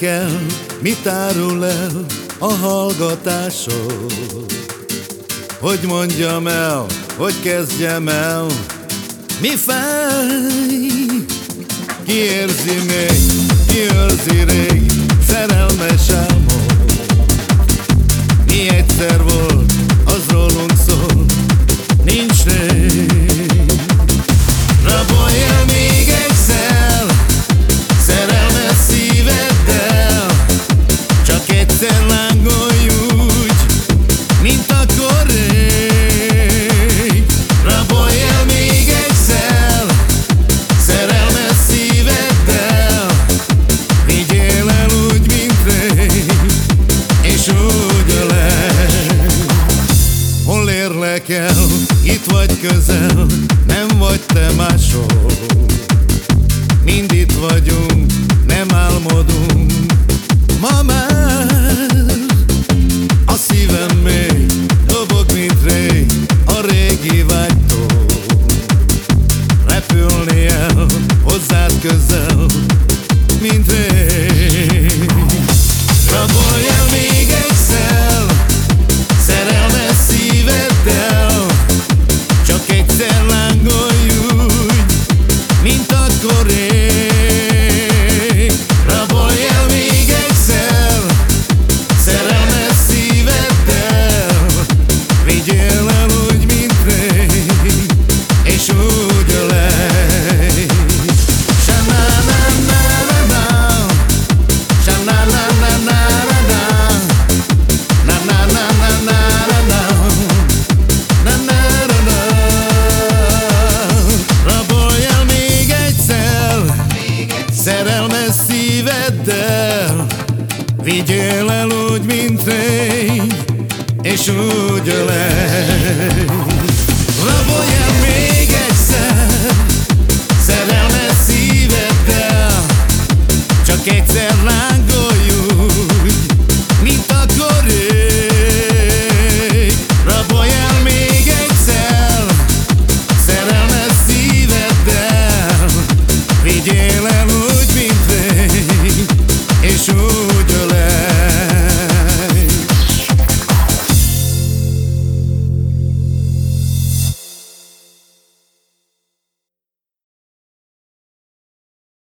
érdekel, mit árul el a hallgatásod? Hogy mondjam el, hogy kezdjem el, mi fáj? Ki érzi még, ki őrzi rég, szerelmes álmod? Mi egyszer volt, érlek el, itt vagy közel, nem vagy te máshol. Mind itt vagyunk, nem álmodunk. Ma már a szívem még dobog, mint rég A régi vágytól. Repülni el hozzád közel, mint rég hiddel Vigyél el úgy, mint fény És úgy ölej. Raboljál még egyszer Szerelmes szíveddel Csak egyszer lángolj úgy Mint akkor ég Raboljál még egyszer Szerelmes szíveddel Vigyél el